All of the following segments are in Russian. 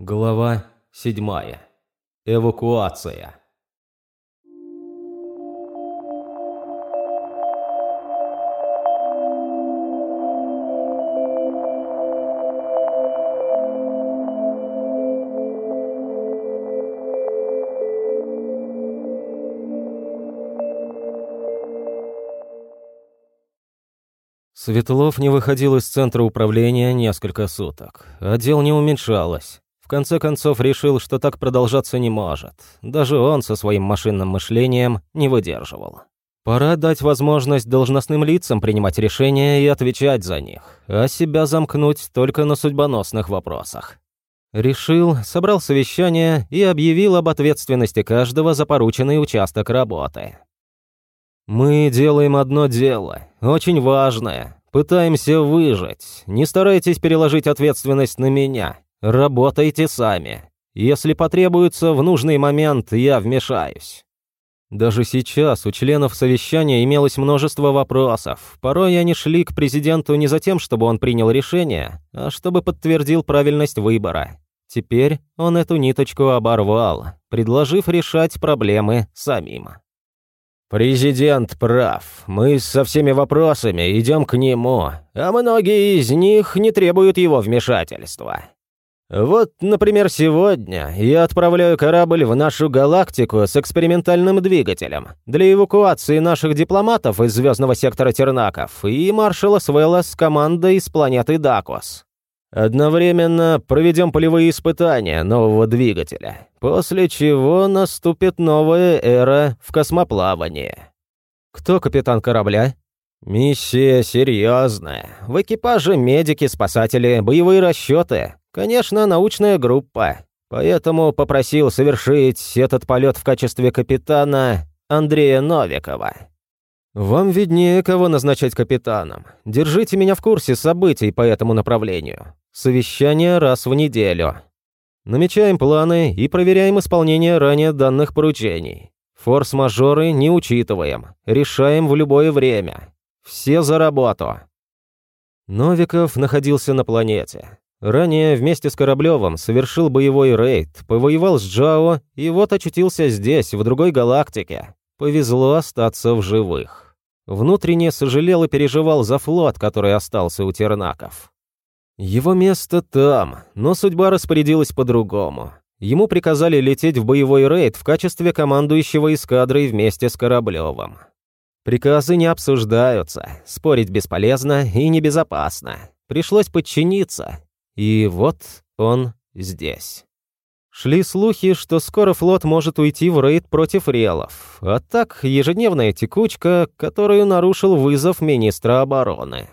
Глава 7. Эвакуация. Светлов не выходил из центра управления несколько суток. Отдел не уменьшалось. В конце концов решил, что так продолжаться не может. Даже он со своим машинным мышлением не выдерживал. Пора дать возможность должностным лицам принимать решения и отвечать за них, а себя замкнуть только на судьбоносных вопросах. Решил, собрал совещание и объявил об ответственности каждого за порученный участок работы. «Мы делаем одно дело, очень важное. Пытаемся выжить. Не старайтесь переложить ответственность на меня. Работайте сами. Если потребуется, в нужный момент я вмешаюсь. Даже сейчас у членов совещания имелось множество вопросов. Порой они шли к президенту не за тем, чтобы он принял решение, а чтобы подтвердил правильность выбора. Теперь он эту ниточку оборвал, предложив решать проблемы самим. «Президент прав. Мы со всеми вопросами идем к нему, а многие из них не требуют его вмешательства. Вот, например, сегодня я отправляю корабль в нашу галактику с экспериментальным двигателем для эвакуации наших дипломатов из звездного сектора Тернаков и маршала Свелла с командой с планеты Дакос. Одновременно проведем полевые испытания нового двигателя, после чего наступит новая эра в космоплавании. Кто капитан корабля? Миссия серьезная. В экипаже медики, спасатели, боевые расчеты, Конечно, научная группа. Поэтому попросил совершить этот полет в качестве капитана Андрея Новикова. Вам виднее, кого назначать капитаном. Держите меня в курсе событий по этому направлению. Совещание раз в неделю. Намечаем планы и проверяем исполнение ранее данных поручений. Форс-мажоры не учитываем. Решаем в любое время. Все за работу. Новиков находился на планете. Ранее вместе с Кораблевым совершил боевой рейд, повоевал с Джао и вот очутился здесь, в другой галактике. Повезло остаться в живых. Внутренне сожалел и переживал за флот, который остался у Тернаков. Его место там, но судьба распорядилась по-другому. Ему приказали лететь в боевой рейд в качестве командующего эскадрой вместе с Кораблевым. Приказы не обсуждаются, спорить бесполезно и небезопасно. Пришлось подчиниться, и вот он здесь. Шли слухи, что скоро флот может уйти в рейд против релов, а так ежедневная текучка, которую нарушил вызов министра обороны.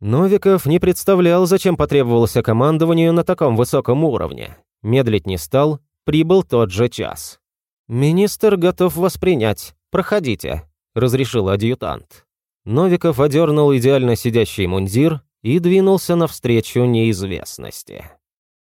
Новиков не представлял, зачем потребовался командованию на таком высоком уровне. Медлить не стал, прибыл тот же час. «Министр готов воспринять. Проходите», — разрешил адъютант. Новиков одернул идеально сидящий мундир и двинулся навстречу неизвестности.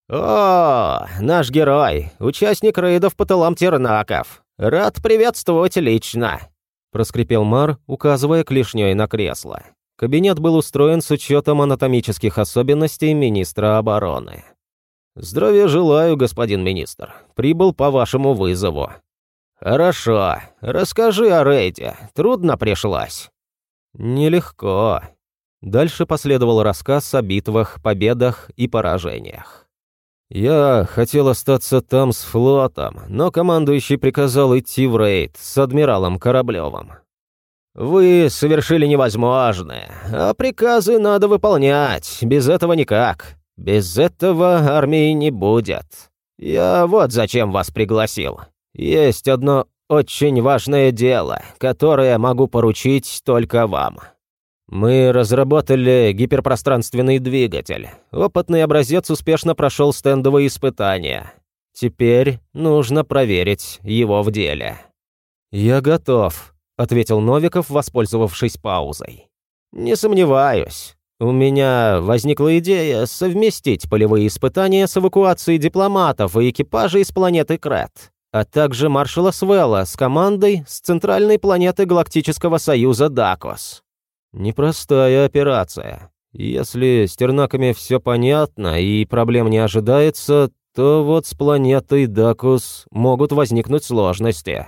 «О, наш герой, участник рейдов по тылам Тернаков. Рад приветствовать лично», — проскрипел Мар, указывая клешней на кресло. Кабинет был устроен с учетом анатомических особенностей министра обороны. «Здравия желаю, господин министр. Прибыл по вашему вызову». «Хорошо. Расскажи о рейде. Трудно пришлось?» «Нелегко», Дальше последовал рассказ о битвах, победах и поражениях. «Я хотел остаться там с флотом, но командующий приказал идти в рейд с адмиралом Кораблевым. Вы совершили невозможное, а приказы надо выполнять, без этого никак. Без этого армии не будет. Я вот зачем вас пригласил. Есть одно очень важное дело, которое могу поручить только вам». Мы разработали гиперпространственный двигатель. Опытный образец успешно прошел стендовые испытания. Теперь нужно проверить его в деле. «Я готов», — ответил Новиков, воспользовавшись паузой. «Не сомневаюсь. У меня возникла идея совместить полевые испытания с эвакуацией дипломатов и экипажей с планеты Крет, а также маршала Свелла с командой с центральной планеты Галактического Союза Дакос. Непростая операция. Если с тернаками все понятно и проблем не ожидается, то вот с планетой Дакус могут возникнуть сложности.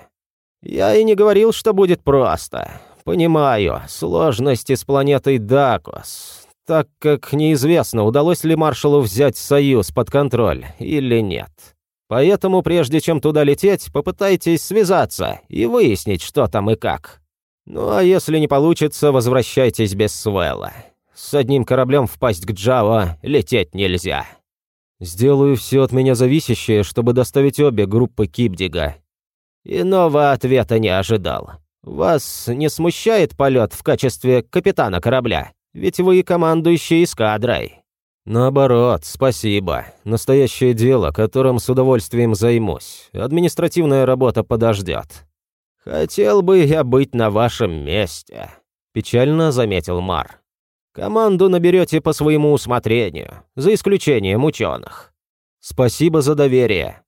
Я и не говорил, что будет просто. Понимаю, сложности с планетой Дакус, так как неизвестно, удалось ли маршалу взять Союз под контроль или нет. Поэтому, прежде чем туда лететь, попытайтесь связаться и выяснить, что там и как. Ну а если не получится, возвращайтесь без Свелла. С одним кораблем впасть к Джао лететь нельзя. Сделаю все от меня зависящее, чтобы доставить обе группы Кипдига. Иного ответа не ожидал. Вас не смущает полет в качестве капитана корабля? Ведь вы командующий эскадрой. Наоборот, спасибо. Настоящее дело, которым с удовольствием займусь. Административная работа подождет. Хотел бы я быть на вашем месте, печально заметил Мар. Команду наберете по своему усмотрению, за исключением ученых. Спасибо за доверие.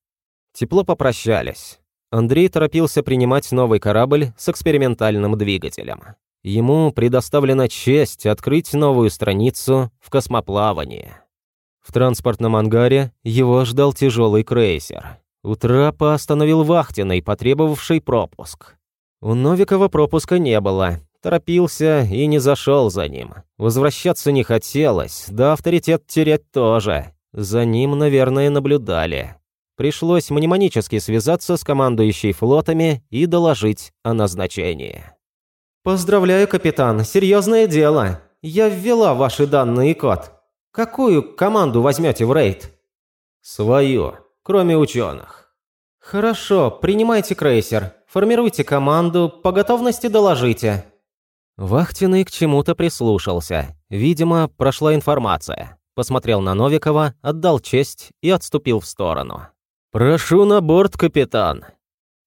Тепло попрощались. Андрей торопился принимать новый корабль с экспериментальным двигателем. Ему предоставлена честь открыть новую страницу в космоплавании. В транспортном ангаре его ждал тяжелый крейсер. У трапа остановил вахтенный, потребовавший пропуск. У Новикова пропуска не было, Торопился и не зашел за ним. Возвращаться не хотелось, да авторитет терять тоже. За ним, наверное, наблюдали. Пришлось мнемонически связаться с командующей флотами и доложить о назначении. «Поздравляю, капитан, серьезное дело. Я ввела ваши данные и код. Какую команду возьмете в рейд?» «Свою, кроме ученых». «Хорошо, принимайте крейсер, формируйте команду, по готовности доложите». Вахтенный к чему-то прислушался. Видимо, прошла информация. Посмотрел на Новикова, отдал честь и отступил в сторону. «Прошу на борт, капитан!»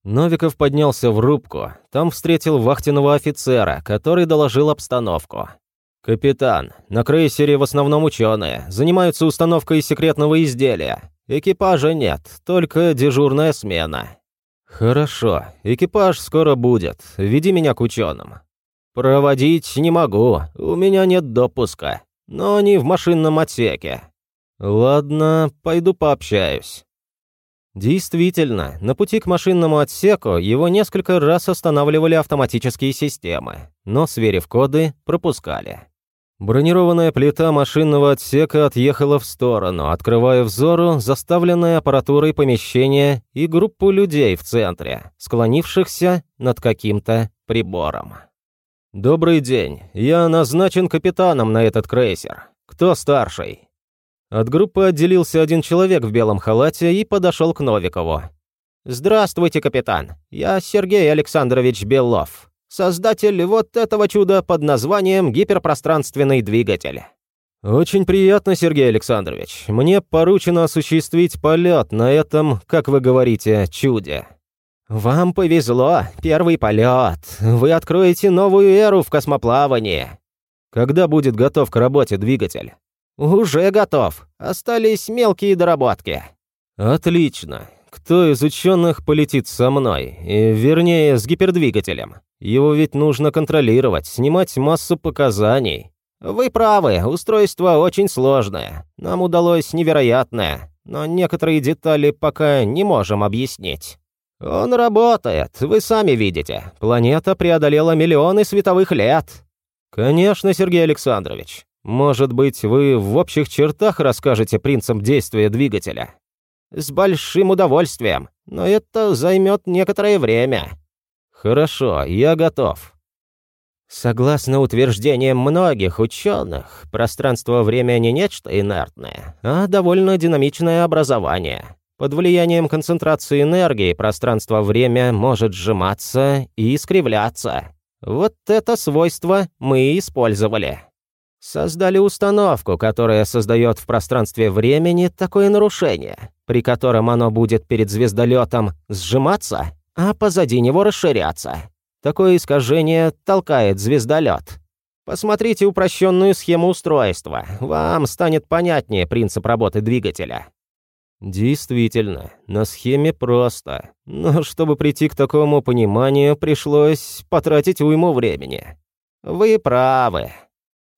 Новиков поднялся в рубку. Там встретил вахтенного офицера, который доложил обстановку. «Капитан, на крейсере в основном ученые, занимаются установкой секретного изделия. Экипажа нет, только дежурная смена». «Хорошо, экипаж скоро будет. Веди меня к ученым. «Проводить не могу, у меня нет допуска, но не в машинном отсеке». «Ладно, пойду пообщаюсь». Действительно, на пути к машинному отсеку его несколько раз останавливали автоматические системы, но, сверив коды, пропускали. Бронированная плита машинного отсека отъехала в сторону, открывая взору заставленное аппаратурой помещение и группу людей в центре, склонившихся над каким-то прибором. «Добрый день. Я назначен капитаном на этот крейсер. Кто старший?» От группы отделился один человек в белом халате и подошел к Новикову. «Здравствуйте, капитан. Я Сергей Александрович Белов, создатель вот этого чуда под названием гиперпространственный двигатель». «Очень приятно, Сергей Александрович. Мне поручено осуществить полет на этом, как вы говорите, чуде». «Вам повезло, первый полет. Вы откроете новую эру в космоплавании». «Когда будет готов к работе двигатель?» «Уже готов. Остались мелкие доработки». «Отлично. Кто из ученых полетит со мной? И, вернее, с гипердвигателем? Его ведь нужно контролировать, снимать массу показаний». «Вы правы, устройство очень сложное. Нам удалось невероятное, но некоторые детали пока не можем объяснить». «Он работает, вы сами видите. Планета преодолела миллионы световых лет». «Конечно, Сергей Александрович. Может быть, вы в общих чертах расскажете принцип действия двигателя?» «С большим удовольствием, но это займет некоторое время». «Хорошо, я готов». Согласно утверждениям многих ученых, пространство-время не нечто инертное, а довольно динамичное образование. Под влиянием концентрации энергии пространство-время может сжиматься и искривляться. Вот это свойство мы и использовали. Создали установку, которая создает в пространстве времени такое нарушение, при котором оно будет перед звездолетом сжиматься, а позади него расширяться. Такое искажение толкает звездолет. Посмотрите упрощенную схему устройства, вам станет понятнее принцип работы двигателя. Действительно, на схеме просто. Но чтобы прийти к такому пониманию, пришлось потратить уйму времени. Вы правы.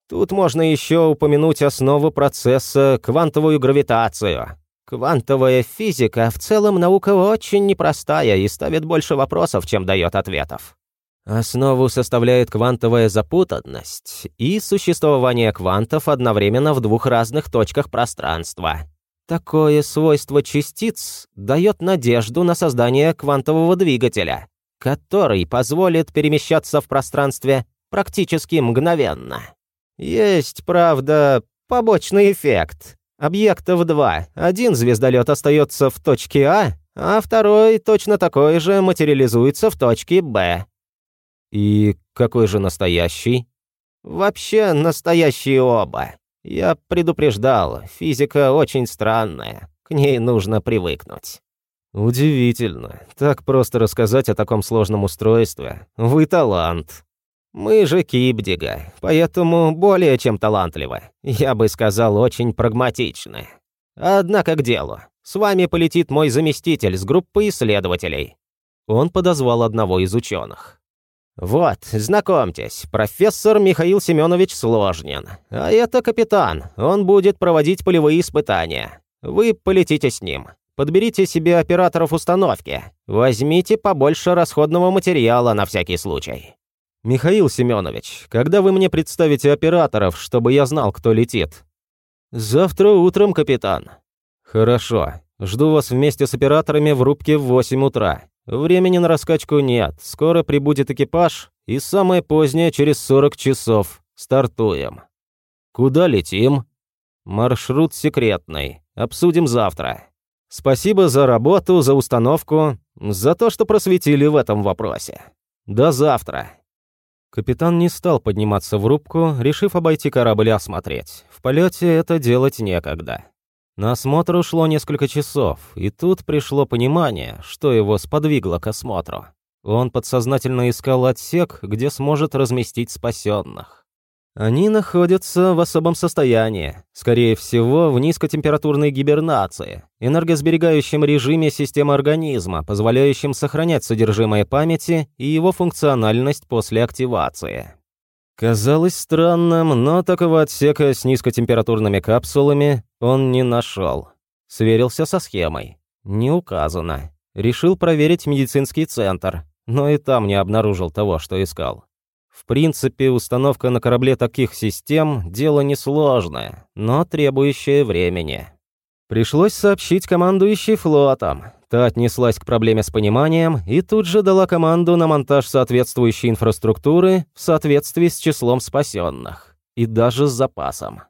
Тут можно еще упомянуть основу процесса квантовую гравитацию. Квантовая физика в целом наука очень непростая и ставит больше вопросов, чем дает ответов. Основу составляет квантовая запутанность и существование квантов одновременно в двух разных точках пространства. Такое свойство частиц дает надежду на создание квантового двигателя, который позволит перемещаться в пространстве практически мгновенно. Есть, правда, побочный эффект. Объектов два. Один звездолет остается в точке А, а второй, точно такой же, материализуется в точке Б. И какой же настоящий? Вообще, настоящие оба. Я предупреждал, физика очень странная. К ней нужно привыкнуть. Удивительно. Так просто рассказать о таком сложном устройстве. Вы талант. Мы же Кибдига, поэтому более чем талантливы. Я бы сказал, очень прагматичны. Однако к делу. С вами полетит мой заместитель с группы исследователей. Он подозвал одного из ученых. «Вот, знакомьтесь, профессор Михаил Семенович Сложнин. А это капитан, он будет проводить полевые испытания. Вы полетите с ним. Подберите себе операторов установки. Возьмите побольше расходного материала на всякий случай». «Михаил Семенович, когда вы мне представите операторов, чтобы я знал, кто летит?» «Завтра утром, капитан». «Хорошо. Жду вас вместе с операторами в рубке в 8 утра. Времени на раскачку нет, скоро прибудет экипаж, и самое позднее через 40 часов. Стартуем. Куда летим? Маршрут секретный. Обсудим завтра. Спасибо за работу, за установку, за то, что просветили в этом вопросе. До завтра. Капитан не стал подниматься в рубку, решив обойти корабль и осмотреть. В полете это делать некогда. На осмотр ушло несколько часов, и тут пришло понимание, что его сподвигло к осмотру. Он подсознательно искал отсек, где сможет разместить спасенных. Они находятся в особом состоянии, скорее всего, в низкотемпературной гибернации, энергосберегающем режиме системы организма, позволяющем сохранять содержимое памяти и его функциональность после активации. Казалось странным, но такого отсека с низкотемпературными капсулами он не нашел. Сверился со схемой. Не указано. Решил проверить медицинский центр, но и там не обнаружил того, что искал. В принципе, установка на корабле таких систем – дело несложное, но требующее времени. Пришлось сообщить командующей флотом. Та отнеслась к проблеме с пониманием и тут же дала команду на монтаж соответствующей инфраструктуры в соответствии с числом спасенных. И даже с запасом.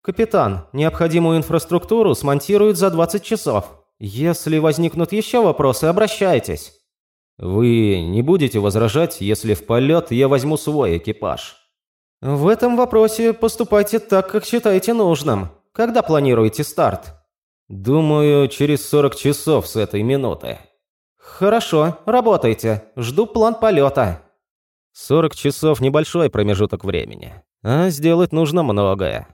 «Капитан, необходимую инфраструктуру смонтируют за 20 часов. Если возникнут еще вопросы, обращайтесь». «Вы не будете возражать, если в полет я возьму свой экипаж?» «В этом вопросе поступайте так, как считаете нужным. Когда планируете старт?» «Думаю, через 40 часов с этой минуты». «Хорошо, работайте. Жду план полета». 40 часов – небольшой промежуток времени. А сделать нужно многое.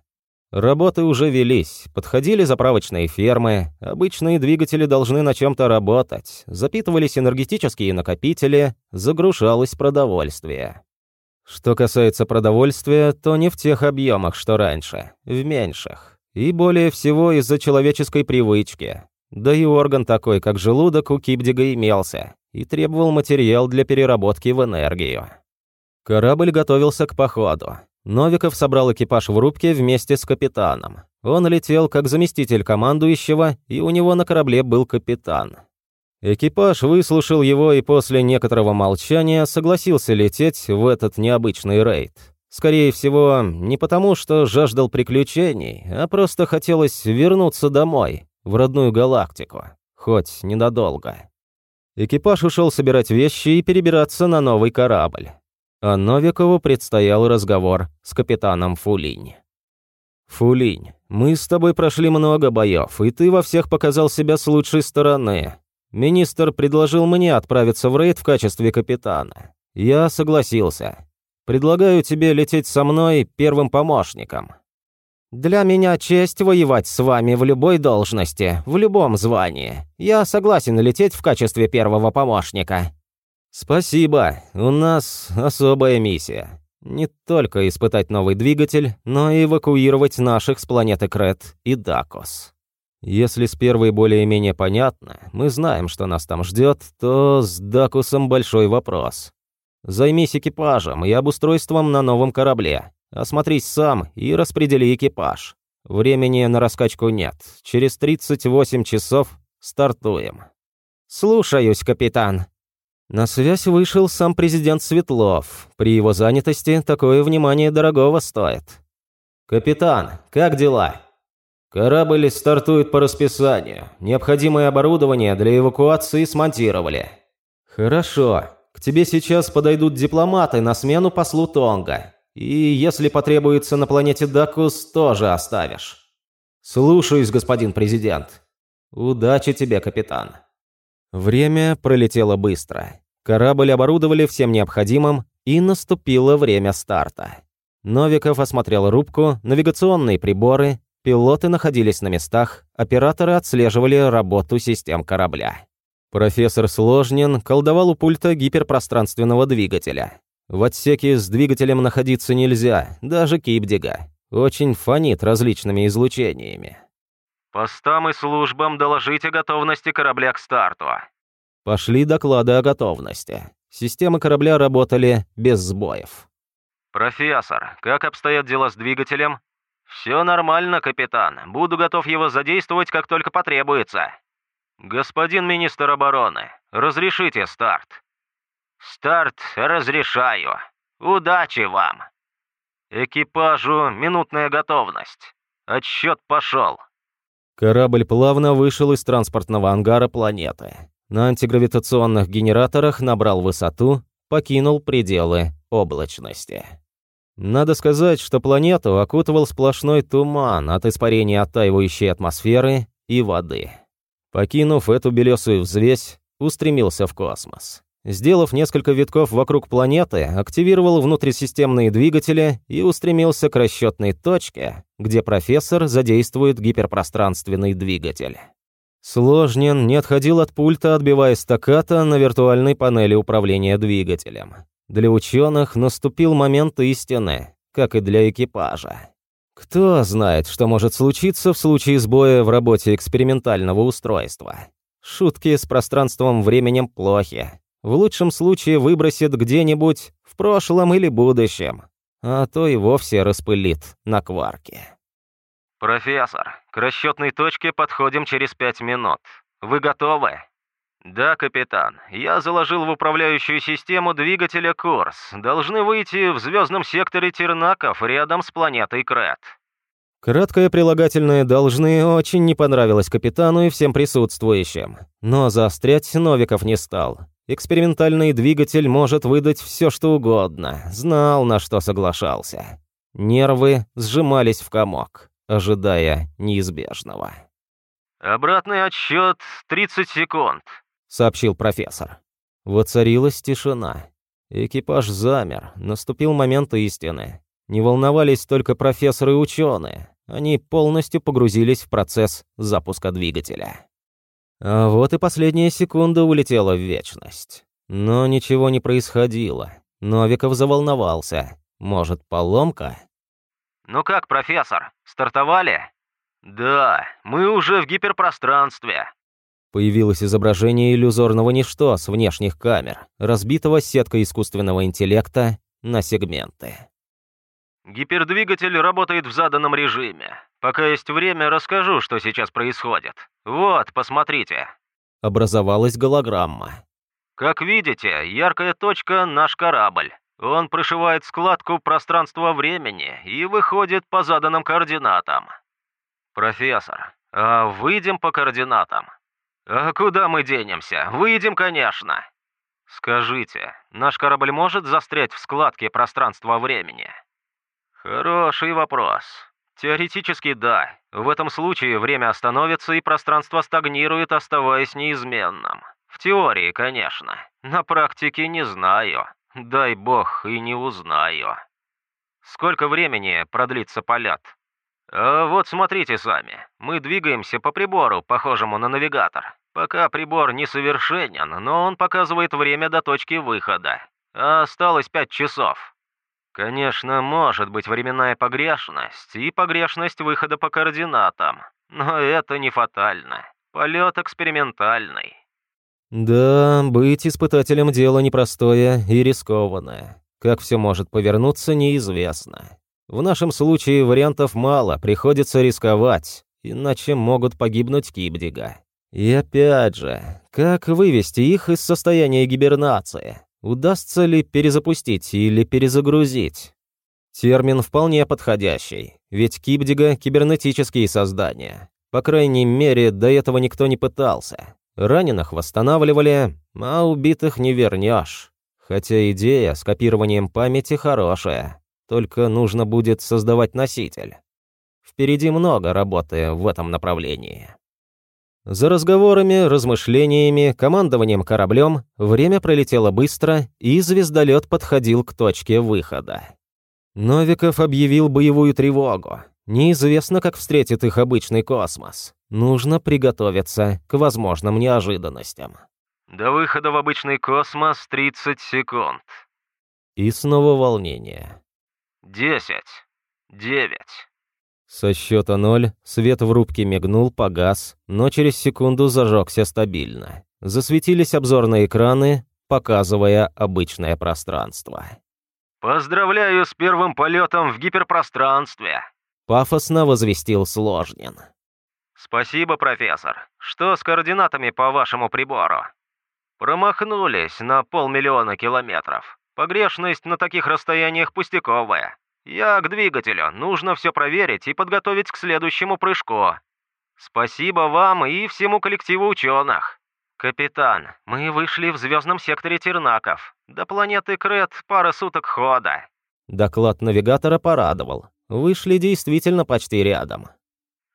Работы уже велись, подходили заправочные фермы, обычные двигатели должны на чем-то работать, запитывались энергетические накопители, загружалось продовольствие. Что касается продовольствия, то не в тех объемах, что раньше, в меньших. И более всего из-за человеческой привычки. Да и орган такой, как желудок, у Кипдига имелся и требовал материал для переработки в энергию. Корабль готовился к походу. Новиков собрал экипаж в рубке вместе с капитаном. Он летел как заместитель командующего, и у него на корабле был капитан. Экипаж выслушал его и после некоторого молчания согласился лететь в этот необычный рейд. Скорее всего, не потому, что жаждал приключений, а просто хотелось вернуться домой, в родную галактику, хоть ненадолго. Экипаж ушел собирать вещи и перебираться на новый корабль. А Новикову предстоял разговор с капитаном Фулинь. «Фулинь, мы с тобой прошли много боев, и ты во всех показал себя с лучшей стороны. Министр предложил мне отправиться в рейд в качестве капитана. Я согласился. Предлагаю тебе лететь со мной первым помощником. Для меня честь воевать с вами в любой должности, в любом звании. Я согласен лететь в качестве первого помощника. Спасибо. У нас особая миссия. Не только испытать новый двигатель, но и эвакуировать наших с планеты Крет и Дакос. Если с первой более-менее понятно, мы знаем, что нас там ждет, то с Дакусом большой вопрос. Займись экипажем и обустройством на новом корабле. Осмотрись сам и распредели экипаж. Времени на раскачку нет. Через 38 часов стартуем. Слушаюсь, капитан. На связь вышел сам президент Светлов. При его занятости такое внимание дорогого стоит. «Капитан, как дела?» «Корабль стартует по расписанию. Необходимое оборудование для эвакуации смонтировали». «Хорошо. К тебе сейчас подойдут дипломаты на смену послу Тонга. И если потребуется на планете Дакус, тоже оставишь». «Слушаюсь, господин президент». «Удачи тебе, капитан». Время пролетело быстро. Корабль оборудовали всем необходимым, и наступило время старта. Новиков осмотрел рубку, навигационные приборы, пилоты находились на местах, операторы отслеживали работу систем корабля. Профессор Сложнин колдовал у пульта гиперпространственного двигателя. В отсеке с двигателем находиться нельзя, даже Кипдига. Очень фонит различными излучениями. «Постам и службам доложить о готовности корабля к старту». Пошли доклады о готовности. Системы корабля работали без сбоев. «Профессор, как обстоят дела с двигателем?» «Все нормально, капитан. Буду готов его задействовать, как только потребуется». «Господин министр обороны, разрешите старт?» «Старт разрешаю. Удачи вам!» «Экипажу минутная готовность. Отсчет пошел». Корабль плавно вышел из транспортного ангара планеты. На антигравитационных генераторах набрал высоту, покинул пределы облачности. Надо сказать, что планету окутывал сплошной туман от испарения оттаивающей атмосферы и воды. Покинув эту белесую взвесь, устремился в космос. Сделав несколько витков вокруг планеты, активировал внутрисистемные двигатели и устремился к расчетной точке, где профессор задействует гиперпространственный двигатель. Сложнен не отходил от пульта, отбивая стаката на виртуальной панели управления двигателем. Для ученых наступил момент истины, как и для экипажа. Кто знает, что может случиться в случае сбоя в работе экспериментального устройства. Шутки с пространством-временем плохи. В лучшем случае выбросит где-нибудь в прошлом или будущем, а то и вовсе распылит на кварки. «Профессор, к расчетной точке подходим через пять минут. Вы готовы?» «Да, капитан. Я заложил в управляющую систему двигателя курс. Должны выйти в звездном секторе Тернаков рядом с планетой Крет». Краткое прилагательное «должны» очень не понравилось капитану и всем присутствующим. Но заострять Новиков не стал. Экспериментальный двигатель может выдать все, что угодно. Знал, на что соглашался. Нервы сжимались в комок, ожидая неизбежного. «Обратный отсчет 30 секунд», — сообщил профессор. Воцарилась тишина. Экипаж замер, наступил момент истины. Не волновались только профессоры и ученые. Они полностью погрузились в процесс запуска двигателя. А вот и последняя секунда улетела в вечность. Но ничего не происходило. Новиков заволновался. Может, поломка? «Ну как, профессор, стартовали?» «Да, мы уже в гиперпространстве», Появилось изображение иллюзорного ничто с внешних камер, разбитого сеткой искусственного интеллекта на сегменты. «Гипердвигатель работает в заданном режиме. Пока есть время, расскажу, что сейчас происходит. Вот, посмотрите». Образовалась голограмма. «Как видите, яркая точка — наш корабль. Он прошивает складку пространства-времени и выходит по заданным координатам. Профессор, а выйдем по координатам?» «А куда мы денемся? Выйдем, конечно!» «Скажите, наш корабль может застрять в складке пространства-времени?» «Хороший вопрос. Теоретически да. В этом случае время остановится и пространство стагнирует, оставаясь неизменным. В теории, конечно. На практике не знаю. Дай бог и не узнаю. Сколько времени продлится полет?» А вот смотрите сами. Мы двигаемся по прибору, похожему на навигатор. Пока прибор несовершенен, но он показывает время до точки выхода. А осталось пять часов. Конечно, может быть временная погрешность и погрешность выхода по координатам. Но это не фатально. Полет экспериментальный. Да, быть испытателем дело непростое и рискованное. Как все может повернуться, неизвестно. В нашем случае вариантов мало, приходится рисковать, иначе могут погибнуть Кибдига. И опять же, как вывести их из состояния гибернации? Удастся ли перезапустить или перезагрузить? Термин вполне подходящий, ведь Кибдига — кибернетические создания. По крайней мере, до этого никто не пытался. Раненых восстанавливали, а убитых не вернешь. Хотя идея с копированием памяти хорошая, только нужно будет создавать носитель. Впереди много работы в этом направлении. За разговорами, размышлениями, командованием кораблем время пролетело быстро, и звездолет подходил к точке выхода. Новиков объявил боевую тревогу. Неизвестно, как встретит их обычный космос. Нужно приготовиться к возможным неожиданностям. До выхода в обычный космос 30 секунд. И снова волнение. 10. 9. Со счета ноль свет в рубке мигнул, погас, но через секунду зажегся стабильно. Засветились обзорные экраны, показывая обычное пространство. «Поздравляю с первым полетом в гиперпространстве!» Пафосно возвестил Сложнин. «Спасибо, профессор. Что с координатами по вашему прибору?» «Промахнулись на полмиллиона километров. Погрешность на таких расстояниях пустяковая. «Я к двигателю. Нужно все проверить и подготовить к следующему прыжку. Спасибо вам и всему коллективу ученых. Капитан, мы вышли в звездном секторе Тернаков. До планеты Крет пара суток хода». Доклад навигатора порадовал. Вышли действительно почти рядом.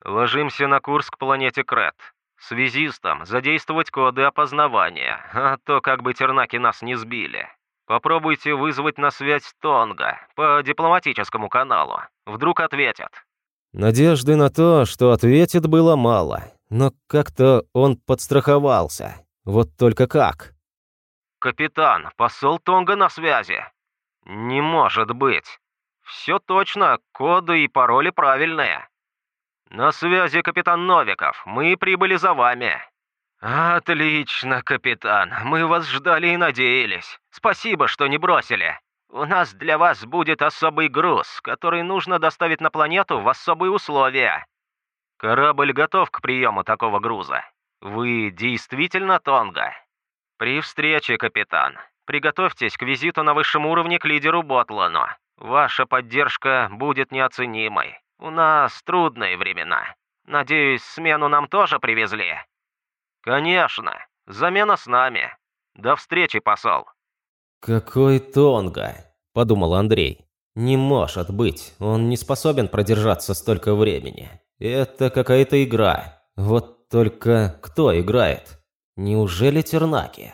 «Ложимся на курс к планете Крет. Связистам задействовать коды опознавания, а то как бы тернаки нас не сбили. Попробуйте вызвать на связь Тонга по дипломатическому каналу. Вдруг ответят». Надежды на то, что ответит, было мало. Но как-то он подстраховался. Вот только как? «Капитан, посол Тонга на связи». «Не может быть. Все точно, коды и пароли правильные». «На связи капитан Новиков. Мы прибыли за вами». «Отлично, капитан. Мы вас ждали и надеялись. Спасибо, что не бросили. У нас для вас будет особый груз, который нужно доставить на планету в особые условия. Корабль готов к приему такого груза. Вы действительно Тонга? При встрече, капитан. Приготовьтесь к визиту на высшем уровне к лидеру Ботлану. Ваша поддержка будет неоценимой. У нас трудные времена. Надеюсь, смену нам тоже привезли?» «Конечно. Замена с нами. До встречи, посол». «Какой Тонга?» – подумал Андрей. «Не может быть. Он не способен продержаться столько времени. Это какая-то игра. Вот только кто играет? Неужели Тернаки?»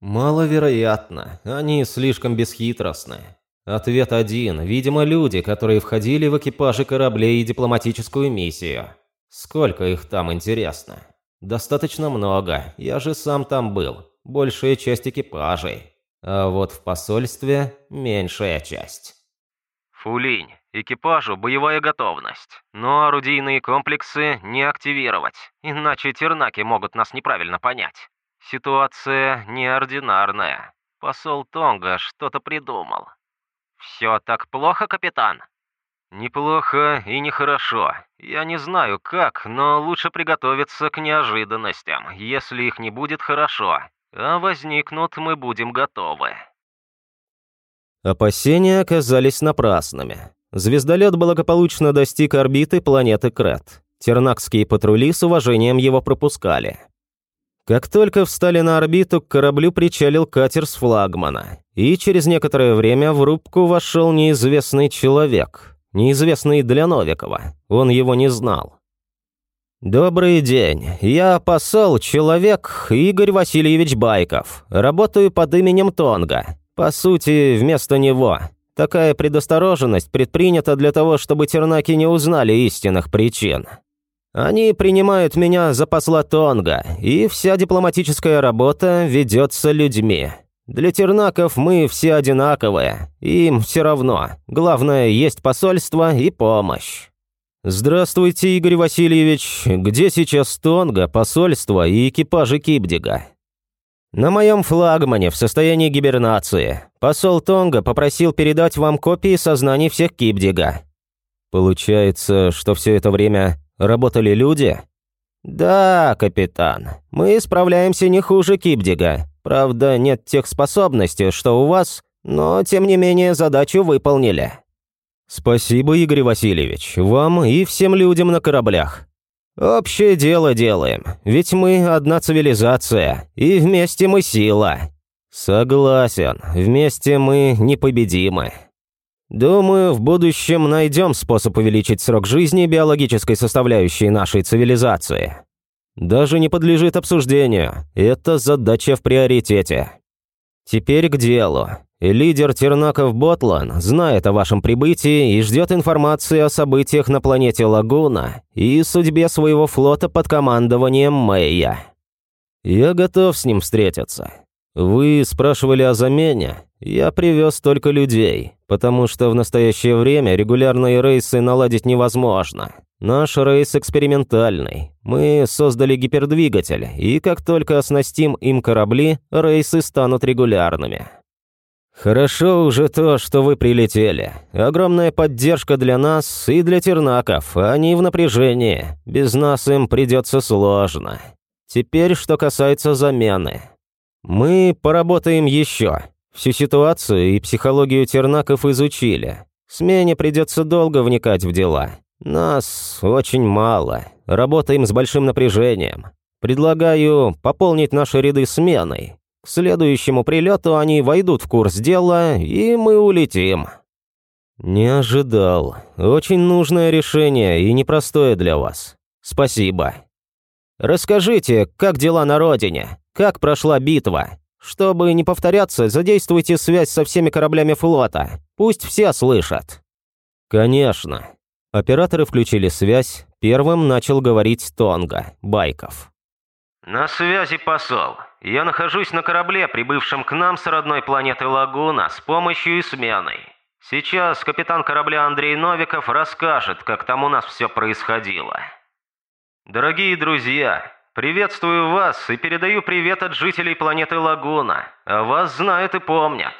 «Маловероятно. Они слишком бесхитростны. Ответ один. Видимо, люди, которые входили в экипажи кораблей и дипломатическую миссию. Сколько их там, интересно?» Достаточно много, я же сам там был. Большая часть экипажей. А вот в посольстве меньшая часть. Фулинь, экипажу боевая готовность. Но орудийные комплексы не активировать, иначе тернаки могут нас неправильно понять. Ситуация неординарная. Посол Тонга что-то придумал. «Все так плохо, капитан?» «Неплохо и нехорошо. Я не знаю как, но лучше приготовиться к неожиданностям. Если их не будет, хорошо. А возникнут, мы будем готовы». Опасения оказались напрасными. Звездолет благополучно достиг орбиты планеты Крет. Тернакские патрули с уважением его пропускали. Как только встали на орбиту, к кораблю причалил катер с флагмана. И через некоторое время в рубку вошел неизвестный человек – неизвестный для Новикова. Он его не знал. «Добрый день. Я посол, человек Игорь Васильевич Байков. Работаю под именем Тонга. По сути, вместо него. Такая предосторожность предпринята для того, чтобы тернаки не узнали истинных причин. Они принимают меня за посла Тонга, и вся дипломатическая работа ведется людьми. Для тернаков мы все одинаковые, им все равно. Главное, есть посольство и помощь. «Здравствуйте, Игорь Васильевич. Где сейчас Тонга, посольство и экипажи Кибдига?» «На моем флагмане в состоянии гибернации. Посол Тонга попросил передать вам копии сознаний всех Кибдига». «Получается, что все это время работали люди?» «Да, капитан. Мы справляемся не хуже Кибдига. Правда, нет тех способностей, что у вас, но, тем не менее, задачу выполнили». «Спасибо, Игорь Васильевич, вам и всем людям на кораблях». «Общее дело делаем, ведь мы одна цивилизация, и вместе мы сила». «Согласен, вместе мы непобедимы». Думаю, в будущем найдем способ увеличить срок жизни биологической составляющей нашей цивилизации. Даже не подлежит обсуждению. Это задача в приоритете. Теперь к делу. Лидер Тернаков Ботлан знает о вашем прибытии и ждет информации о событиях на планете Лагуна и судьбе своего флота под командованием Мэя. Я готов с ним встретиться. Вы спрашивали о замене. Я привез только людей, потому что в настоящее время регулярные рейсы наладить невозможно. Наш рейс экспериментальный. Мы создали гипердвигатель, и как только оснастим им корабли, рейсы станут регулярными. «Хорошо уже то, что вы прилетели. Огромная поддержка для нас и для тернаков. Они в напряжении. Без нас им придется сложно. Теперь, что касается замены. Мы поработаем еще. Всю ситуацию и психологию тернаков изучили. Смене придется долго вникать в дела. Нас очень мало. Работаем с большим напряжением. Предлагаю пополнить наши ряды сменой. К следующему прилету они войдут в курс дела, и мы улетим». «Не ожидал. Очень нужное решение и непростое для вас. Спасибо». «Расскажите, как дела на родине? Как прошла битва? Чтобы не повторяться, задействуйте связь со всеми кораблями флота. Пусть все слышат». «Конечно». Операторы включили связь. Первым начал говорить Тонга, Байков. «На связи посол. Я нахожусь на корабле, прибывшем к нам с родной планеты Лагуна с помощью и сменой. Сейчас капитан корабля Андрей Новиков расскажет, как там у нас все происходило. Дорогие друзья, приветствую вас и передаю привет от жителей планеты Лагуна. Вас знают и помнят.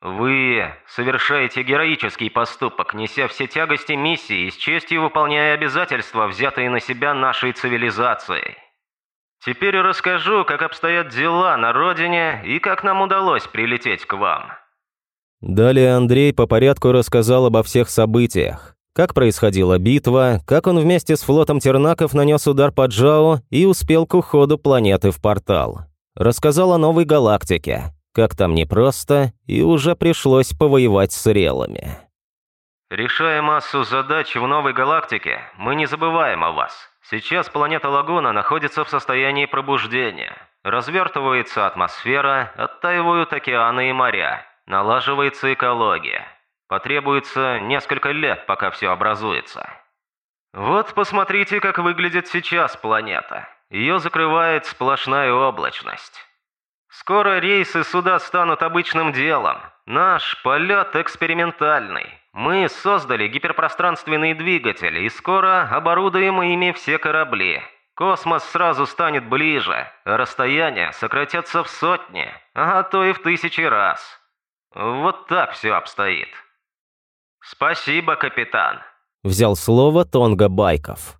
Вы совершаете героический поступок, неся все тягости миссии и с честью выполняя обязательства, взятые на себя нашей цивилизацией. Теперь расскажу, как обстоят дела на родине и как нам удалось прилететь к вам». Далее Андрей по порядку рассказал обо всех событиях. Как происходила битва, как он вместе с флотом Тернаков нанес удар по Джао и успел к уходу планеты в портал. Рассказал о новой галактике, как там непросто, и уже пришлось повоевать с релами. «Решая массу задач в новой галактике, мы не забываем о вас. Сейчас планета Лагуна находится в состоянии пробуждения. Развертывается атмосфера, оттаивают океаны и моря, налаживается экология. Потребуется несколько лет, пока все образуется. Вот посмотрите, как выглядит сейчас планета. Ее закрывает сплошная облачность. Скоро рейсы сюда станут обычным делом. Наш полет экспериментальный. Мы создали гиперпространственные двигатели и скоро оборудуем ими все корабли. Космос сразу станет ближе, а расстояния сократятся в сотни, а то и в тысячи раз. Вот так все обстоит. Спасибо, капитан. Взял слово Тонга Байков.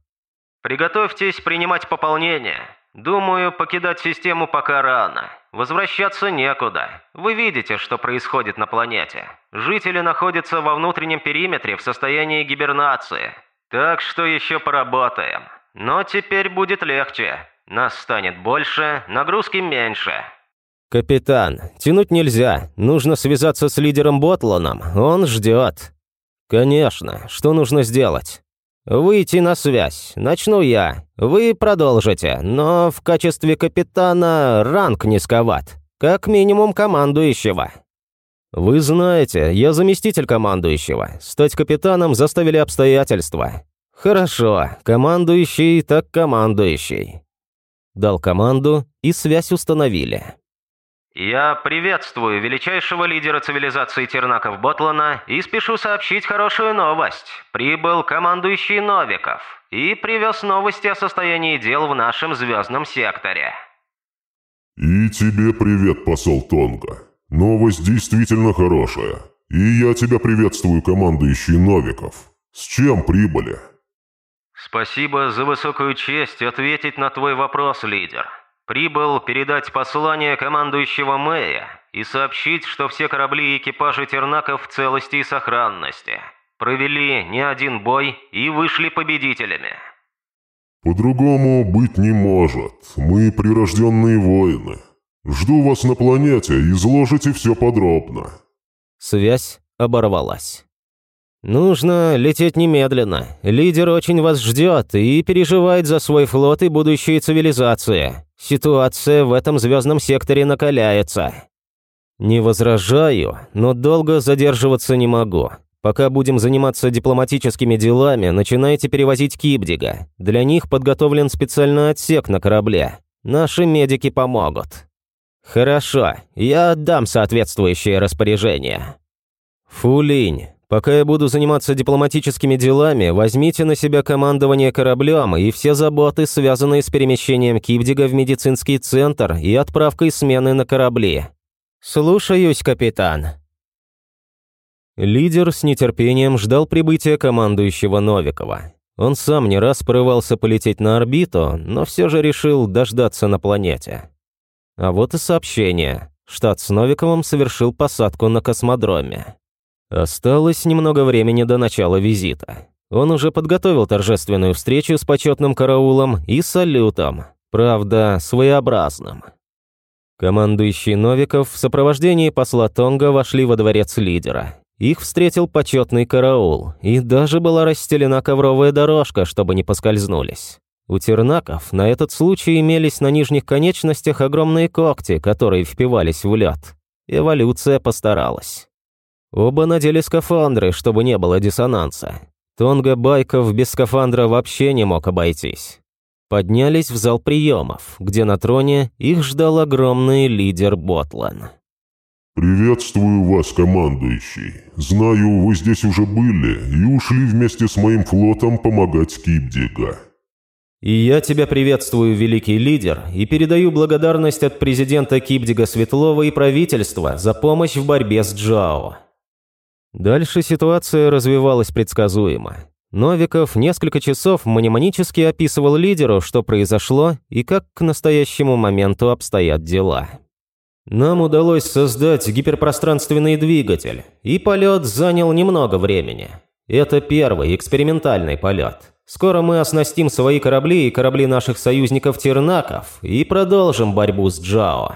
Приготовьтесь принимать пополнение. Думаю, покидать систему пока рано. Возвращаться некуда. Вы видите, что происходит на планете. Жители находятся во внутреннем периметре в состоянии гибернации. Так что еще поработаем. Но теперь будет легче. Нас станет больше, нагрузки меньше. «Капитан, тянуть нельзя. Нужно связаться с лидером Ботланом. Он ждет». «Конечно. Что нужно сделать?» «Выйти на связь. Начну я. Вы продолжите, но в качестве капитана ранг низковат. Как минимум командующего». «Вы знаете, я заместитель командующего. Стать капитаном заставили обстоятельства». «Хорошо, командующий так командующий». Дал команду, и связь установили. Я приветствую величайшего лидера цивилизации Тернаков Ботлана и спешу сообщить хорошую новость. Прибыл командующий Новиков и привез новости о состоянии дел в нашем звездном секторе. И тебе привет, посол Тонга. Новость действительно хорошая. И я тебя приветствую, командующий Новиков. С чем прибыли? Спасибо за высокую честь ответить на твой вопрос, лидер. Прибыл передать послание командующего Мэя и сообщить, что все корабли и экипажи Тернаков в целости и сохранности. Провели не один бой и вышли победителями. По-другому быть не может. Мы прирожденные воины. Жду вас на планете, изложите все подробно. Связь оборвалась. «Нужно лететь немедленно. Лидер очень вас ждет и переживает за свой флот и будущие цивилизации. Ситуация в этом звездном секторе накаляется». «Не возражаю, но долго задерживаться не могу. Пока будем заниматься дипломатическими делами, начинайте перевозить Кибдига. Для них подготовлен специальный отсек на корабле. Наши медики помогут». «Хорошо, я отдам соответствующее распоряжение». «Фулинь, Пока я буду заниматься дипломатическими делами, возьмите на себя командование кораблем и все заботы, связанные с перемещением Кибдига в медицинский центр и отправкой смены на корабли. Слушаюсь, капитан. Лидер с нетерпением ждал прибытия командующего Новикова. Он сам не раз порывался полететь на орбиту, но все же решил дождаться на планете. А вот и сообщение. Штат с Новиковым совершил посадку на космодроме. Осталось немного времени до начала визита. Он уже подготовил торжественную встречу с почетным караулом и салютом, правда, своеобразным. Командующий Новиков в сопровождении посла Тонга вошли во дворец лидера. Их встретил почетный караул, и даже была расстелена ковровая дорожка, чтобы не поскользнулись. У тернаков на этот случай имелись на нижних конечностях огромные когти, которые впивались в лед. Эволюция постаралась. Оба надели скафандры, чтобы не было диссонанса. Тонга Байков без скафандра вообще не мог обойтись. Поднялись в зал приемов, где на троне их ждал огромный лидер Ботлан. «Приветствую вас, командующий. Знаю, вы здесь уже были и ушли вместе с моим флотом помогать Кипдига». «И я тебя приветствую, великий лидер, и передаю благодарность от президента Кипдига Светлова и правительства за помощь в борьбе с Джао. Дальше ситуация развивалась предсказуемо. Новиков несколько часов мнемонически описывал лидеру, что произошло и как к настоящему моменту обстоят дела. Нам удалось создать гиперпространственный двигатель, и полет занял немного времени. Это первый экспериментальный полет. Скоро мы оснастим свои корабли и корабли наших союзников-тернаков и продолжим борьбу с Джао.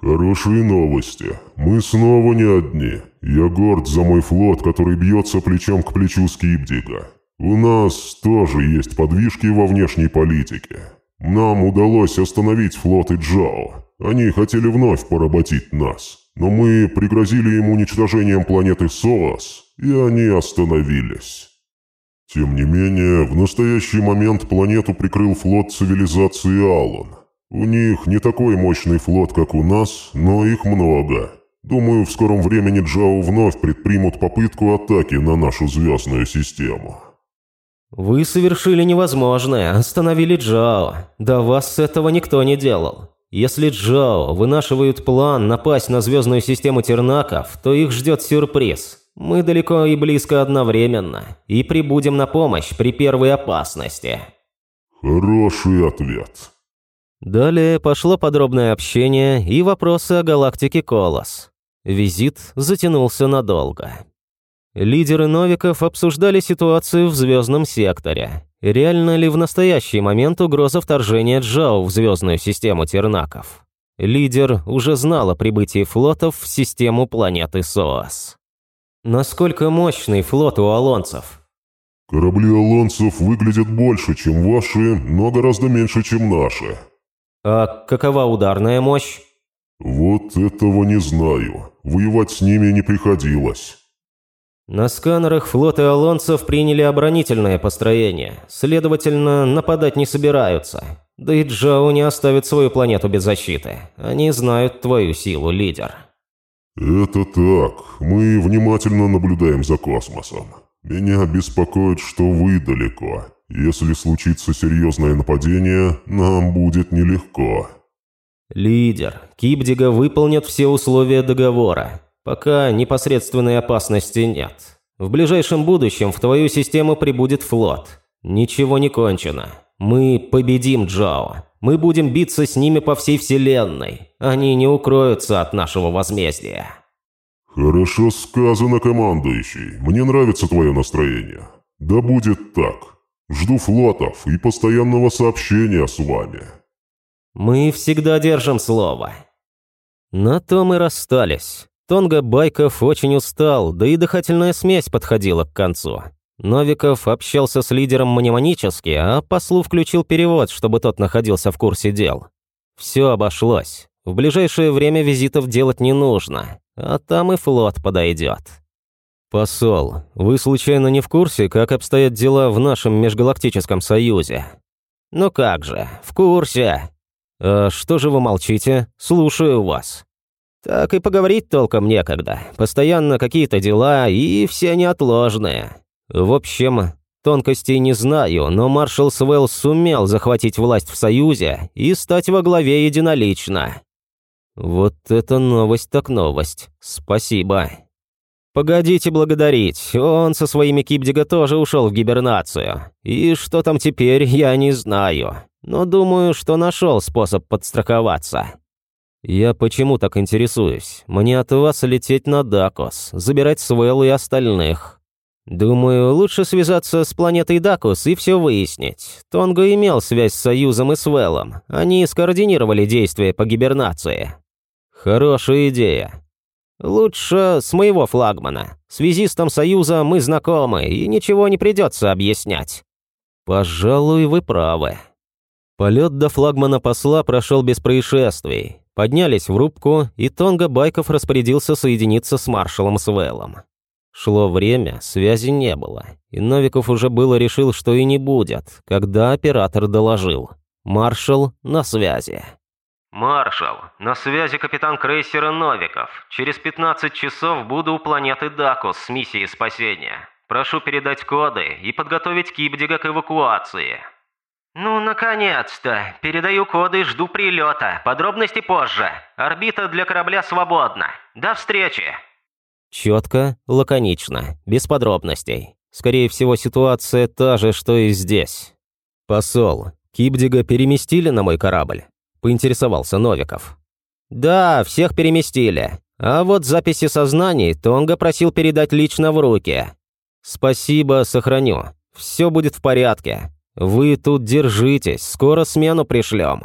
Хорошие новости. Мы снова не одни. Я горд за мой флот, который бьется плечом к плечу с Кипдига. У нас тоже есть подвижки во внешней политике. Нам удалось остановить флоты Джао. Они хотели вновь поработить нас. Но мы пригрозили им уничтожением планеты Соас, и они остановились. Тем не менее, в настоящий момент планету прикрыл флот цивилизации Аллан. У них не такой мощный флот, как у нас, но их много. Думаю, в скором времени Джао вновь предпримут попытку атаки на нашу звездную систему. Вы совершили невозможное, остановили Джао. До вас этого никто не делал. Если Джао вынашивают план напасть на звездную систему Тернаков, то их ждет сюрприз. Мы далеко и близко одновременно, и прибудем на помощь при первой опасности. Хороший ответ. Далее пошло подробное общение и вопросы о галактике Колос. Визит затянулся надолго. Лидеры Новиков обсуждали ситуацию в звездном секторе. Реально ли в настоящий момент угроза вторжения Джао в звездную систему Тернаков? Лидер уже знал о прибытии флотов в систему планеты Соас. Насколько мощный флот у алонцев? Корабли алонцев выглядят больше, чем ваши, но гораздо меньше, чем наши. А какова ударная мощь? Вот этого не знаю. Воевать с ними не приходилось. На сканерах флоты алонцев приняли оборонительное построение, следовательно, нападать не собираются. Да и Джао не оставит свою планету без защиты. Они знают твою силу, лидер». «Это так. Мы внимательно наблюдаем за космосом. Меня беспокоит, что вы далеко. Если случится серьезное нападение, нам будет нелегко». «Лидер, Кипдига выполнят все условия договора. Пока непосредственной опасности нет. В ближайшем будущем в твою систему прибудет флот. Ничего не кончено. Мы победим Джао. Мы будем биться с ними по всей Вселенной. Они не укроются от нашего возмездия». «Хорошо сказано, командующий. Мне нравится твое настроение. Да будет так. Жду флотов и постоянного сообщения с вами». «Мы всегда держим слово». На том и расстались. Тонга Байков очень устал, да и дыхательная смесь подходила к концу. Новиков общался с лидером мнемонически, а послу включил перевод, чтобы тот находился в курсе дел. Все обошлось. В ближайшее время визитов делать не нужно, а там и флот подойдет. «Посол, вы случайно не в курсе, как обстоят дела в нашем межгалактическом союзе?» «Ну как же, в курсе». «А что же вы молчите? Слушаю вас». Так и поговорить толком некогда. Постоянно какие-то дела, и все неотложные. В общем, тонкостей не знаю, но маршал Свелл сумел захватить власть в Союзе и стать во главе единолично. Вот это новость так новость. Спасибо. Погодите благодарить, он со своими Кипдига тоже ушел в гибернацию. И что там теперь, я не знаю. Но думаю, что нашел способ подстраховаться. «Я почему так интересуюсь? Мне от вас лететь на Дакос, забирать Свелл и остальных. Думаю, лучше связаться с планетой Дакус и все выяснить. Тонго имел связь с Союзом и Свеллом. Они скоординировали действия по гибернации. Хорошая идея. Лучше с моего флагмана. Связистом Союза мы знакомы, и ничего не придется объяснять. Пожалуй, вы правы. Полет до флагмана посла прошел без происшествий. Поднялись в рубку, и Тонга Байков распорядился соединиться с маршалом Свеллом. Шло время, связи не было, и Новиков уже было решил, что и не будет, когда оператор доложил. «Маршал на связи». «Маршал, на связи капитан крейсера Новиков. Через 15 часов буду у планеты Дакус с миссией спасения. Прошу передать коды и подготовить Кибдига к эвакуации». «Ну, наконец-то! Передаю коды и жду прилета. Подробности позже. Орбита для корабля свободна. До встречи!» Четко, лаконично, без подробностей. Скорее всего, ситуация та же, что и здесь. «Посол, Кипдига переместили на мой корабль?» – поинтересовался Новиков. «Да, всех переместили. А вот записи сознаний Тонга просил передать лично в руки. Спасибо, сохраню. Все будет в порядке. «Вы тут держитесь, скоро смену пришлем».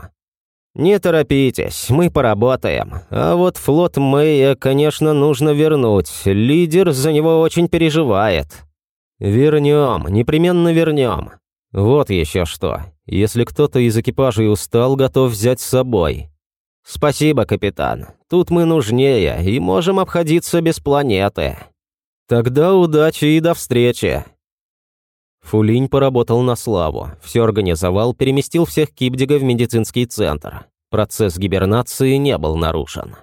«Не торопитесь, мы поработаем. А вот флот Мэя, конечно, нужно вернуть. Лидер за него очень переживает». «Вернем, непременно вернем. Вот еще что. Если кто-то из экипажей устал, готов взять с собой». «Спасибо, капитан. Тут мы нужнее и можем обходиться без планеты». «Тогда удачи и до встречи». Фулинь поработал на славу, все организовал, переместил всех Кипдига в медицинский центр. Процесс гибернации не был нарушен.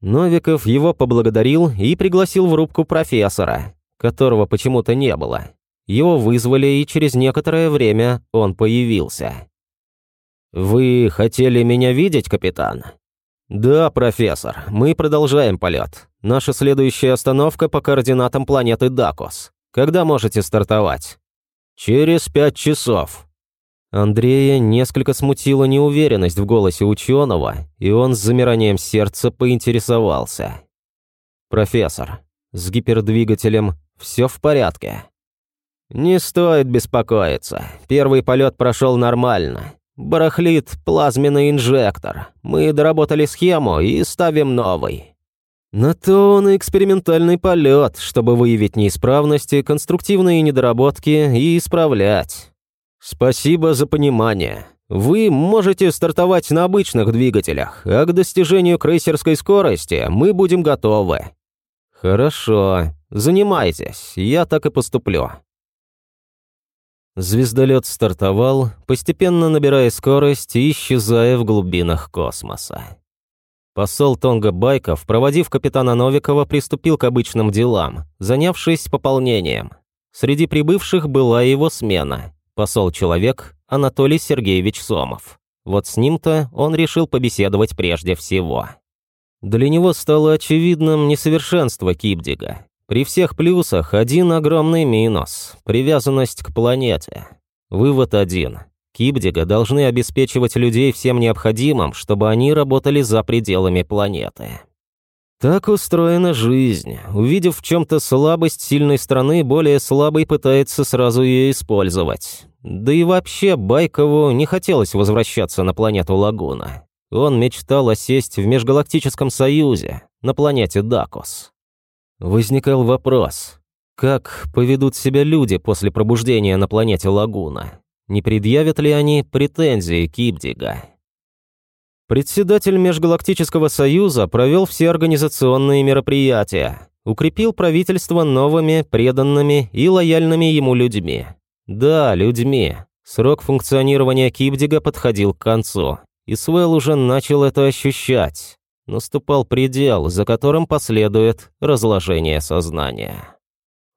Новиков его поблагодарил и пригласил в рубку профессора, которого почему-то не было. Его вызвали, и через некоторое время он появился. «Вы хотели меня видеть, капитан?» «Да, профессор, мы продолжаем полет. Наша следующая остановка по координатам планеты Дакос. Когда можете стартовать?» «Через пять часов». Андрея несколько смутила неуверенность в голосе ученого, и он с замиранием сердца поинтересовался. «Профессор, с гипердвигателем все в порядке?» «Не стоит беспокоиться. Первый полет прошел нормально. Барахлит плазменный инжектор. Мы доработали схему и ставим новый. На то он и экспериментальный полет, чтобы выявить неисправности, конструктивные недоработки и исправлять. Спасибо за понимание. Вы можете стартовать на обычных двигателях, а к достижению крейсерской скорости мы будем готовы. Хорошо, занимайтесь, я так и поступлю. Звездолет стартовал, постепенно набирая скорость и исчезая в глубинах космоса. Посол Тонга Байков, проводив капитана Новикова, приступил к обычным делам, занявшись пополнением. Среди прибывших была его смена, посол-человек Анатолий Сергеевич Сомов. Вот с ним-то он решил побеседовать прежде всего. Для него стало очевидным несовершенство Кипдига. При всех плюсах один огромный минус – привязанность к планете. Вывод один. Кипдига должны обеспечивать людей всем необходимым, чтобы они работали за пределами планеты. Так устроена жизнь. Увидев в чем-то слабость сильной страны, более слабый пытается сразу ее использовать. Да и вообще Байкову не хотелось возвращаться на планету Лагуна. Он мечтал осесть в Межгалактическом Союзе, на планете Дакос. Возникал вопрос, как поведут себя люди после пробуждения на планете Лагуна? Не предъявят ли они претензии Кипдига? Председатель Межгалактического Союза провел все организационные мероприятия, укрепил правительство новыми, преданными и лояльными ему людьми. Да, людьми. Срок функционирования Кипдига подходил к концу, и Свел уже начал это ощущать наступал предел, за которым последует разложение сознания.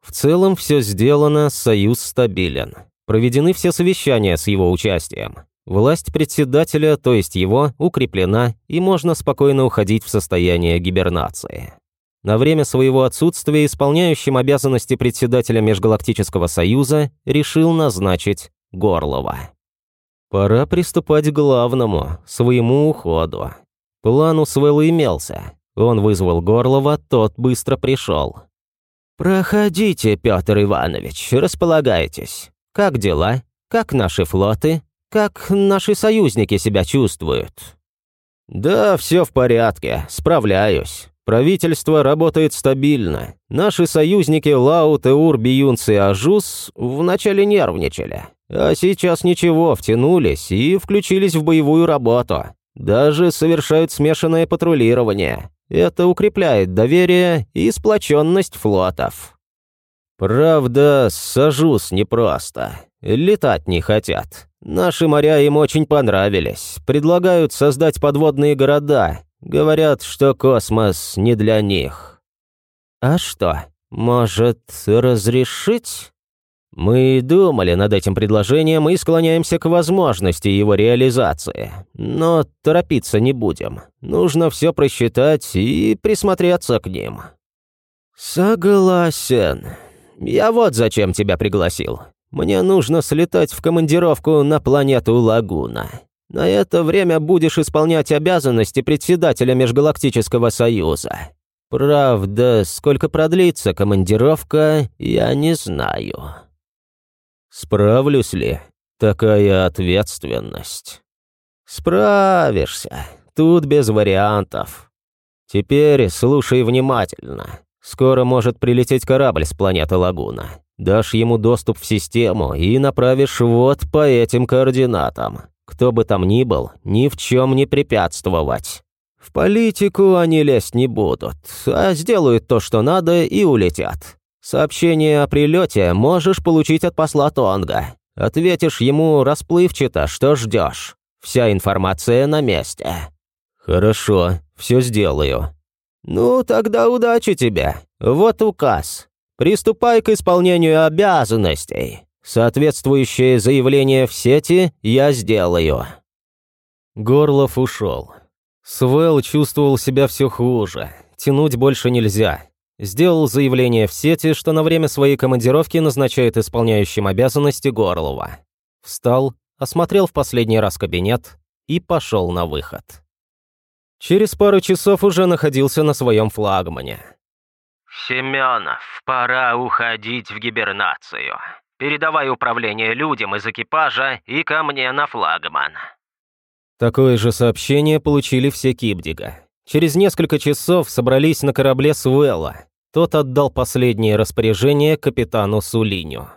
В целом все сделано, союз стабилен. Проведены все совещания с его участием. Власть председателя, то есть его, укреплена, и можно спокойно уходить в состояние гибернации. На время своего отсутствия исполняющим обязанности председателя Межгалактического Союза решил назначить Горлова. Пора приступать к главному, своему уходу. План у Свелла имелся. Он вызвал Горлова, тот быстро пришел. «Проходите, Петр Иванович, располагайтесь. Как дела? Как наши флоты? Как наши союзники себя чувствуют?» «Да, все в порядке, справляюсь. Правительство работает стабильно. Наши союзники Лау, Теур, Биюнц и Ажус вначале нервничали. А сейчас ничего, втянулись и включились в боевую работу. Даже совершают смешанное патрулирование. Это укрепляет доверие и сплоченность флотов. Правда, сажусь непросто. Летать не хотят. Наши моря им очень понравились. Предлагают создать подводные города. Говорят, что космос не для них. А что, может, разрешить? Мы думали над этим предложением и склоняемся к возможности его реализации. Но торопиться не будем. Нужно все просчитать и присмотреться к ним. Согласен. Я вот зачем тебя пригласил. Мне нужно слетать в командировку на планету Лагуна. На это время будешь исполнять обязанности председателя Межгалактического Союза. Правда, сколько продлится командировка, я не знаю. Справлюсь ли? Такая ответственность. Справишься. Тут без вариантов. Теперь слушай внимательно. Скоро может прилететь корабль с планеты Лагуна. Дашь ему доступ в систему и направишь вот по этим координатам. Кто бы там ни был, ни в чем не препятствовать. В политику они лезть не будут, а сделают то, что надо, и улетят. Сообщение о прилете можешь получить от посла Тонга. Ответишь ему расплывчато, что ждешь. Вся информация на месте. Хорошо, все сделаю. Ну, тогда удачи тебе. Вот указ. Приступай к исполнению обязанностей. Соответствующее заявление в сети я сделаю. Горлов ушел. Свел чувствовал себя все хуже. Тянуть больше нельзя. Сделал заявление в сети, что на время своей командировки назначает исполняющим обязанности Горлова. Встал, осмотрел в последний раз кабинет и пошел на выход. Через пару часов уже находился на своем флагмане. «Семенов, пора уходить в гибернацию. Передавай управление людям из экипажа и ко мне на флагман». Такое же сообщение получили все Кибдига. Через несколько часов собрались на корабле Суэлла. Тот отдал последнее распоряжение капитану Сулиню.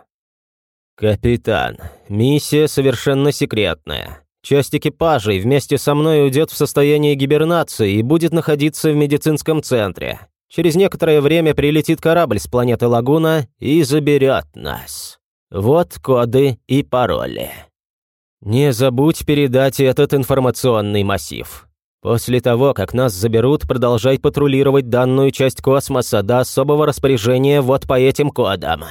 «Капитан, миссия совершенно секретная. Часть экипажей вместе со мной уйдет в состояние гибернации и будет находиться в медицинском центре. Через некоторое время прилетит корабль с планеты Лагуна и заберет нас. Вот коды и пароли. Не забудь передать этот информационный массив. После того, как нас заберут, продолжай патрулировать данную часть космоса до особого распоряжения вот по этим кодам.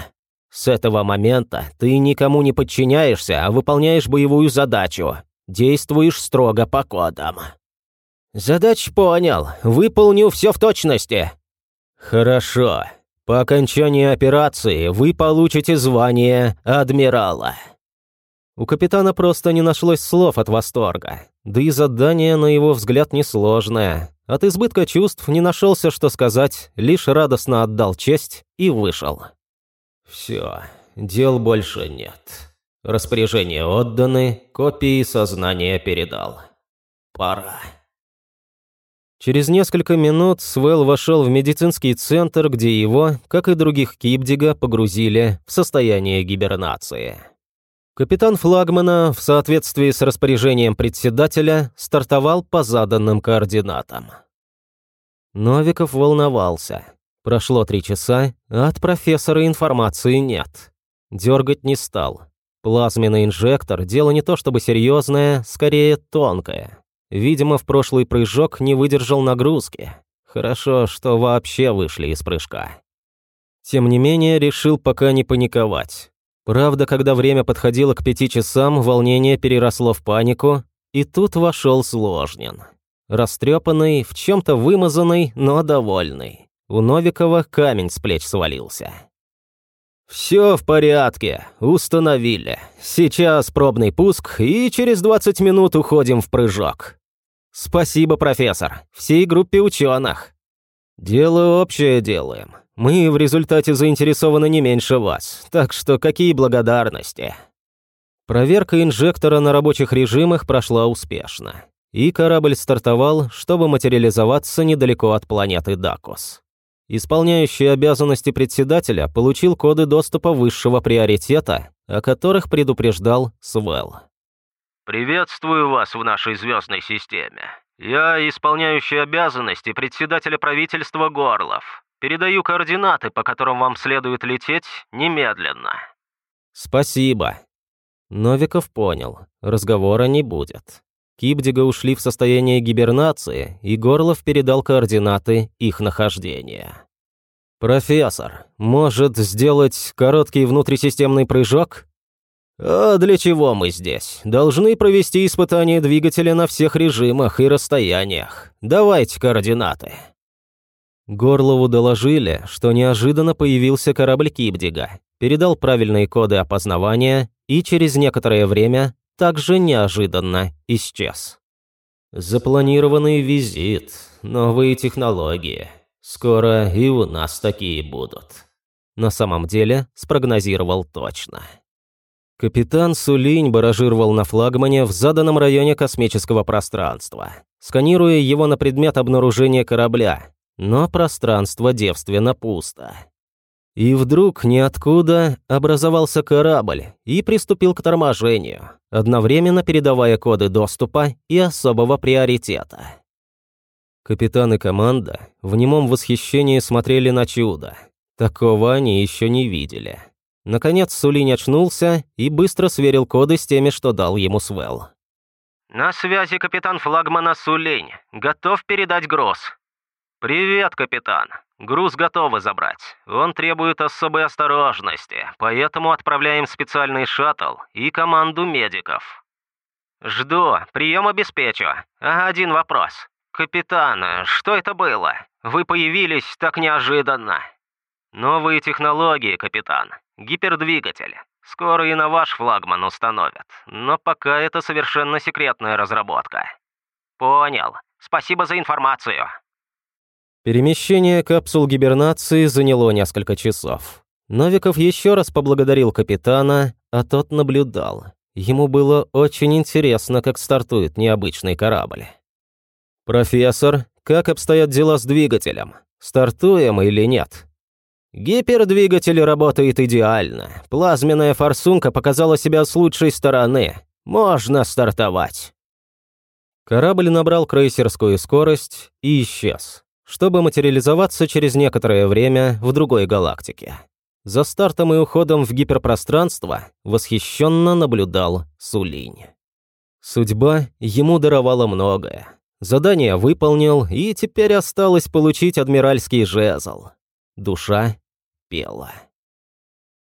С этого момента ты никому не подчиняешься, а выполняешь боевую задачу. Действуешь строго по кодам. Задач понял. Выполню все в точности. Хорошо. По окончании операции вы получите звание адмирала. У капитана просто не нашлось слов от восторга. Да и задание, на его взгляд, несложное. От избытка чувств не нашелся, что сказать, лишь радостно отдал честь и вышел. Все, дел больше нет. Распоряжения отданы, копии сознания передал. Пора. Через несколько минут Свел вошел в медицинский центр, где его, как и других Кипдига, погрузили в состояние гибернации. Капитан флагмана, в соответствии с распоряжением председателя, стартовал по заданным координатам. Новиков волновался. Прошло три часа, а от профессора информации нет. Дергать не стал. Плазменный инжектор – дело не то чтобы серьезное, скорее тонкое. Видимо, в прошлый прыжок не выдержал нагрузки. Хорошо, что вообще вышли из прыжка. Тем не менее, решил пока не паниковать. Правда, когда время подходило к пяти часам, волнение переросло в панику, и тут вошел Сложнин. Растрепанный, в чем-то вымазанный, но довольный. У Новикова камень с плеч свалился. «Все в порядке, установили. Сейчас пробный пуск, и через 20 минут уходим в прыжок». «Спасибо, профессор, всей группе ученых». «Дело общее делаем. Мы в результате заинтересованы не меньше вас, так что какие благодарности?» Проверка инжектора на рабочих режимах прошла успешно, и корабль стартовал, чтобы материализоваться недалеко от планеты Дакос. Исполняющий обязанности председателя получил коды доступа высшего приоритета, о которых предупреждал Свел. «Приветствую вас в нашей звездной системе. Я исполняющий обязанности председателя правительства Горлов. Передаю координаты, по которым вам следует лететь немедленно». «Спасибо». Новиков понял, разговора не будет. Кибдига ушли в состояние гибернации, и Горлов передал координаты их нахождения. «Профессор, может сделать короткий внутрисистемный прыжок?» «А для чего мы здесь? Должны провести испытание двигателя на всех режимах и расстояниях. Давайте координаты». Горлову доложили, что неожиданно появился корабль Кибдига, передал правильные коды опознавания и через некоторое время также неожиданно исчез. Запланированный визит, новые технологии. Скоро и у нас такие будут. На самом деле, спрогнозировал точно. Капитан Сулинь баражировал на флагмане в заданном районе космического пространства, сканируя его на предмет обнаружения корабля, но пространство девственно пусто. И вдруг ниоткуда образовался корабль и приступил к торможению, одновременно передавая коды доступа и особого приоритета. Капитан и команда в немом восхищении смотрели на чудо. Такого они еще не видели. Наконец Сулинь очнулся и быстро сверил коды с теми, что дал ему Свел. «На связи капитан флагмана Сулинь. Готов передать груз». «Привет, капитан. Груз готовы забрать. Он требует особой осторожности, поэтому отправляем специальный шаттл и команду медиков». «Жду. Прием обеспечу. Один вопрос. Капитан, что это было? Вы появились так неожиданно». «Новые технологии, капитан. Гипердвигатель. Скоро и на ваш флагман установят. Но пока это совершенно секретная разработка». «Понял. Спасибо за информацию». Перемещение капсул гибернации заняло несколько часов. Новиков еще раз поблагодарил капитана, а тот наблюдал. Ему было очень интересно, как стартует необычный корабль. «Профессор, как обстоят дела с двигателем? Стартуем или нет?» «Гипердвигатель работает идеально. Плазменная форсунка показала себя с лучшей стороны. Можно стартовать». Корабль набрал крейсерскую скорость и исчез чтобы материализоваться через некоторое время в другой галактике. За стартом и уходом в гиперпространство восхищенно наблюдал Сулинь. Судьба ему даровала многое. Задание выполнил, и теперь осталось получить адмиральский жезл. Душа пела.